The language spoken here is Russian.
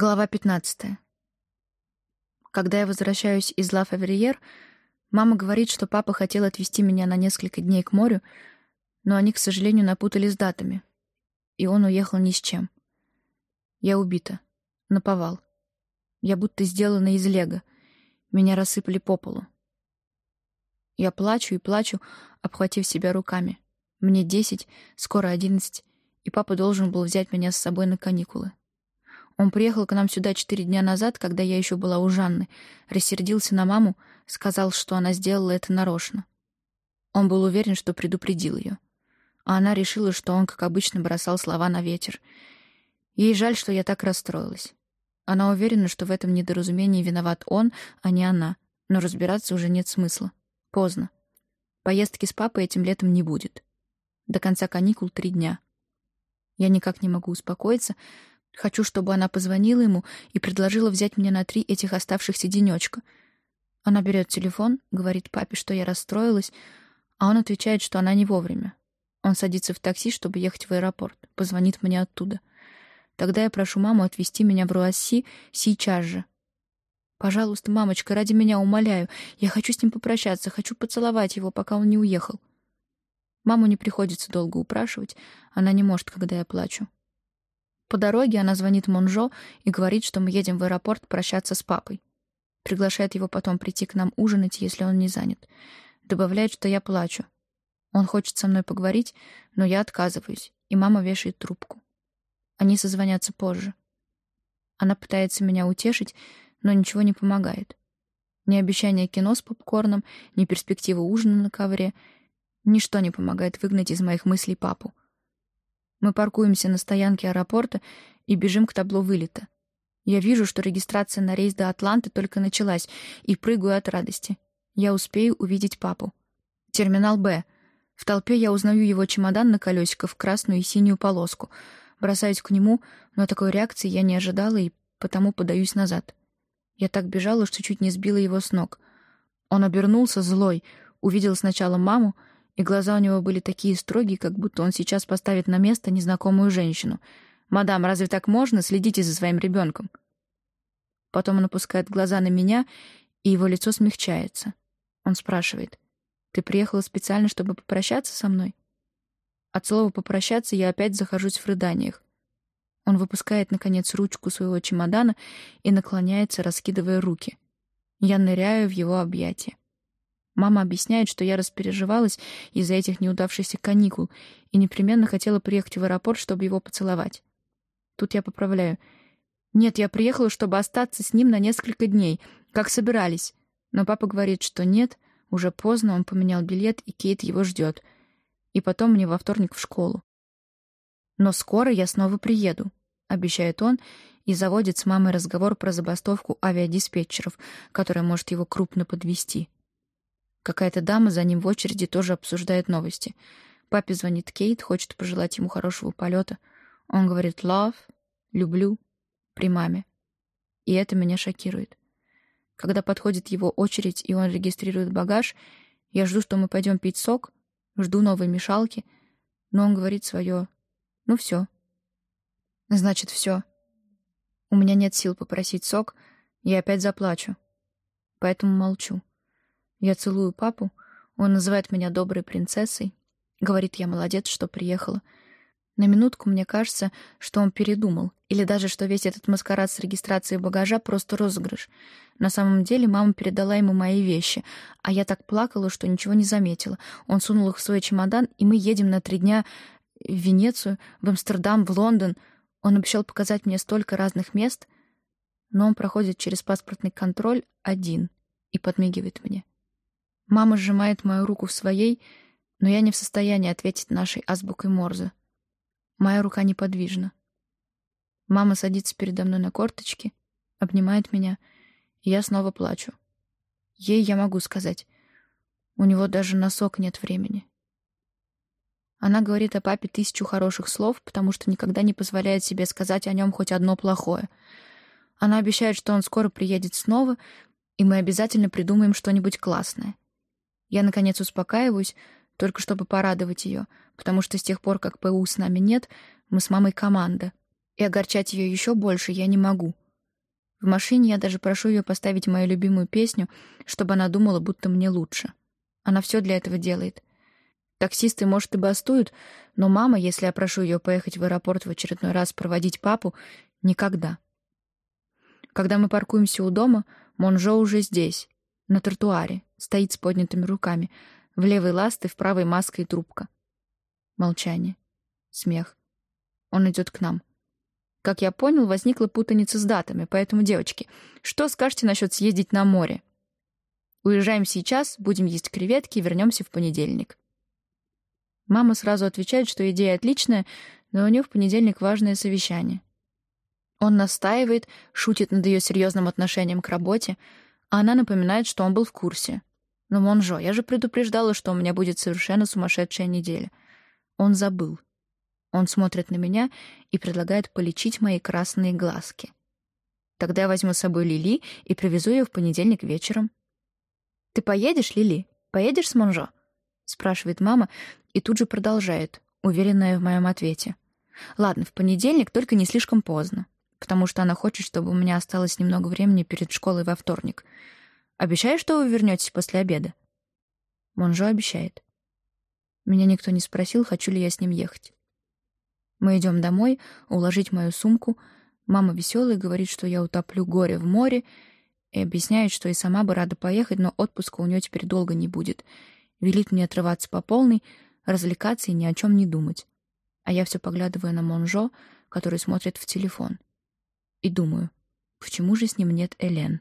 Глава 15. Когда я возвращаюсь из Ла Фавриер, мама говорит, что папа хотел отвезти меня на несколько дней к морю, но они, к сожалению, напутали с датами, и он уехал ни с чем. Я убита. Наповал. Я будто сделана из лего. Меня рассыпали по полу. Я плачу и плачу, обхватив себя руками. Мне десять, скоро одиннадцать, и папа должен был взять меня с собой на каникулы. Он приехал к нам сюда четыре дня назад, когда я еще была у Жанны, рассердился на маму, сказал, что она сделала это нарочно. Он был уверен, что предупредил ее. А она решила, что он, как обычно, бросал слова на ветер. Ей жаль, что я так расстроилась. Она уверена, что в этом недоразумении виноват он, а не она, но разбираться уже нет смысла. Поздно. Поездки с папой этим летом не будет. До конца каникул три дня. Я никак не могу успокоиться, Хочу, чтобы она позвонила ему и предложила взять меня на три этих оставшихся денечка. Она берет телефон, говорит папе, что я расстроилась, а он отвечает, что она не вовремя. Он садится в такси, чтобы ехать в аэропорт, позвонит мне оттуда. Тогда я прошу маму отвезти меня в Руасси сейчас же. Пожалуйста, мамочка, ради меня умоляю. Я хочу с ним попрощаться, хочу поцеловать его, пока он не уехал. Маму не приходится долго упрашивать, она не может, когда я плачу. По дороге она звонит Монжо и говорит, что мы едем в аэропорт прощаться с папой. Приглашает его потом прийти к нам ужинать, если он не занят. Добавляет, что я плачу. Он хочет со мной поговорить, но я отказываюсь, и мама вешает трубку. Они созвонятся позже. Она пытается меня утешить, но ничего не помогает. Ни обещание кино с попкорном, ни перспектива ужина на ковре. Ничто не помогает выгнать из моих мыслей папу. Мы паркуемся на стоянке аэропорта и бежим к табло вылета. Я вижу, что регистрация на рейс до Атланты только началась, и прыгаю от радости. Я успею увидеть папу. Терминал «Б». В толпе я узнаю его чемодан на колесиках в красную и синюю полоску. Бросаюсь к нему, но такой реакции я не ожидала и потому подаюсь назад. Я так бежала, что чуть не сбила его с ног. Он обернулся злой, увидел сначала маму, и глаза у него были такие строгие, как будто он сейчас поставит на место незнакомую женщину. «Мадам, разве так можно? Следите за своим ребенком». Потом он опускает глаза на меня, и его лицо смягчается. Он спрашивает, «Ты приехала специально, чтобы попрощаться со мной?» От слова «попрощаться» я опять захожусь в рыданиях. Он выпускает, наконец, ручку своего чемодана и наклоняется, раскидывая руки. Я ныряю в его объятия. Мама объясняет, что я распереживалась из-за этих неудавшихся каникул и непременно хотела приехать в аэропорт, чтобы его поцеловать. Тут я поправляю. Нет, я приехала, чтобы остаться с ним на несколько дней, как собирались. Но папа говорит, что нет, уже поздно, он поменял билет, и Кейт его ждет. И потом мне во вторник в школу. Но скоро я снова приеду, обещает он и заводит с мамой разговор про забастовку авиадиспетчеров, которая может его крупно подвести. Какая-то дама за ним в очереди тоже обсуждает новости. Папе звонит Кейт, хочет пожелать ему хорошего полета. Он говорит «love», «люблю» при маме. И это меня шокирует. Когда подходит его очередь, и он регистрирует багаж, я жду, что мы пойдем пить сок, жду новой мешалки, но он говорит свое «ну все». Значит, все. У меня нет сил попросить сок, я опять заплачу. Поэтому молчу. Я целую папу, он называет меня доброй принцессой, говорит, я молодец, что приехала. На минутку мне кажется, что он передумал, или даже что весь этот маскарад с регистрацией багажа просто розыгрыш. На самом деле мама передала ему мои вещи, а я так плакала, что ничего не заметила. Он сунул их в свой чемодан, и мы едем на три дня в Венецию, в Амстердам, в Лондон. Он обещал показать мне столько разных мест, но он проходит через паспортный контроль один и подмигивает мне. Мама сжимает мою руку в своей, но я не в состоянии ответить нашей азбукой Морзе. Моя рука неподвижна. Мама садится передо мной на корточки, обнимает меня, и я снова плачу. Ей я могу сказать. У него даже носок нет времени. Она говорит о папе тысячу хороших слов, потому что никогда не позволяет себе сказать о нем хоть одно плохое. Она обещает, что он скоро приедет снова, и мы обязательно придумаем что-нибудь классное. Я, наконец, успокаиваюсь, только чтобы порадовать ее, потому что с тех пор, как ПУ с нами нет, мы с мамой команда. И огорчать ее еще больше я не могу. В машине я даже прошу ее поставить мою любимую песню, чтобы она думала, будто мне лучше. Она все для этого делает. Таксисты, может, и бастуют, но мама, если я прошу ее поехать в аэропорт в очередной раз проводить папу, никогда. Когда мы паркуемся у дома, Монжо уже здесь, на тротуаре, стоит с поднятыми руками, в левой ласты, в правой маска и трубка. Молчание. Смех. Он идет к нам. Как я понял, возникла путаница с датами, поэтому, девочки, что скажете насчет съездить на море? Уезжаем сейчас, будем есть креветки вернемся в понедельник. Мама сразу отвечает, что идея отличная, но у нее в понедельник важное совещание. Он настаивает, шутит над ее серьезным отношением к работе, а она напоминает, что он был в курсе. Но, Монжо, я же предупреждала, что у меня будет совершенно сумасшедшая неделя. Он забыл. Он смотрит на меня и предлагает полечить мои красные глазки. Тогда я возьму с собой Лили и привезу ее в понедельник вечером. «Ты поедешь, Лили? Поедешь с Монжо?» — спрашивает мама и тут же продолжает, уверенная в моем ответе. «Ладно, в понедельник, только не слишком поздно, потому что она хочет, чтобы у меня осталось немного времени перед школой во вторник. Обещаешь, что вы вернетесь после обеда?» Монжо обещает. Меня никто не спросил, хочу ли я с ним ехать. Мы идем домой, уложить мою сумку. Мама веселая говорит, что я утоплю горе в море, и объясняет, что и сама бы рада поехать, но отпуска у нее теперь долго не будет. Велит мне отрываться по полной, развлекаться и ни о чем не думать. А я все поглядываю на Монжо, который смотрит в телефон. И думаю, почему же с ним нет Элен?